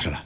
是了,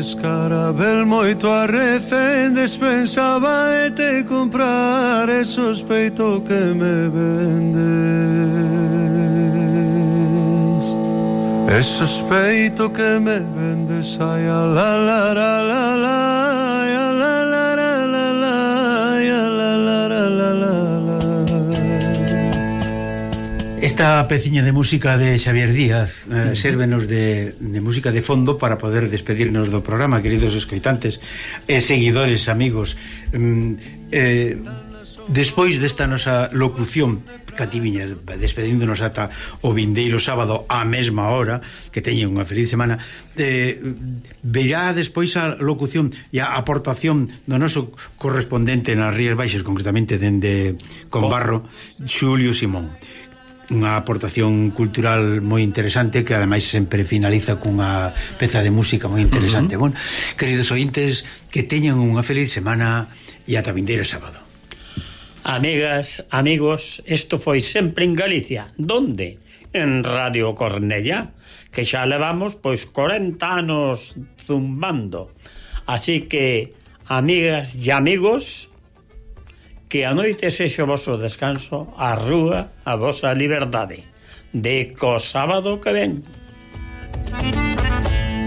Escarabel moito a recén Despensaba de te comprar E sospeito que me vendes. E sospeito que me vendes Ai, a la la la la la. Esta peciña de música de Xavier Díaz eh, sérvenos de, de música de fondo para poder despedirnos do programa, queridos escoitantes e seguidores, amigos. Mm, eh, despois desta nosa locución cativiña, despedíndonos ata o vindeiro sábado á mesma hora que teñen unha feliz semana eh, verá despois a locución e a aportación do noso correspondente nas Rías Baixas concretamente dende Conbarro, Xulio Simón unha aportación cultural moi interesante que ademais sempre finaliza cunha peza de música moi interesante. Uh -huh. Bon, queridos ointes, que teñan unha feliz semana e ata vindeiro sábado. Amigas, amigos, isto foi sempre en Galicia. Donde? En Radio Cornella, que xa levamos pois 40 anos zumbando. Así que, amigas e amigos, que a noite sexe o vosso descanso, a rúa, a vosa liberdade. De co sábado que ven.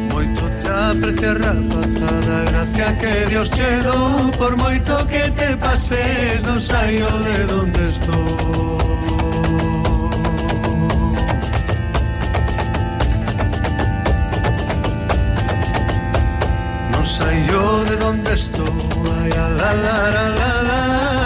Moito te aprecia rapazada, gracia que Dios che dou, por moito que te pases, non saio de donde estou. Non saio de donde estou, ay, la la la la la.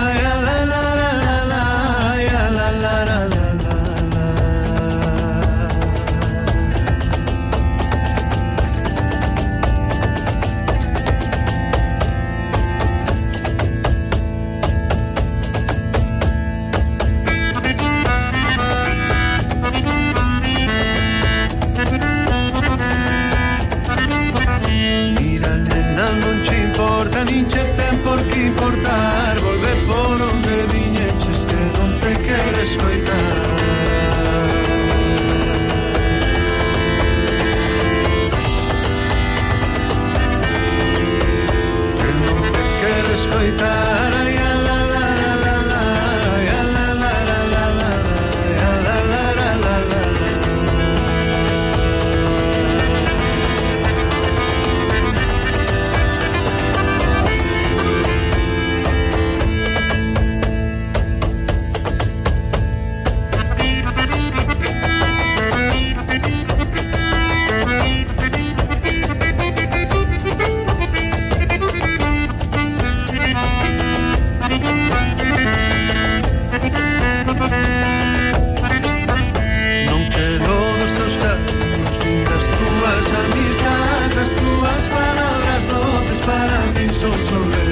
so sorry.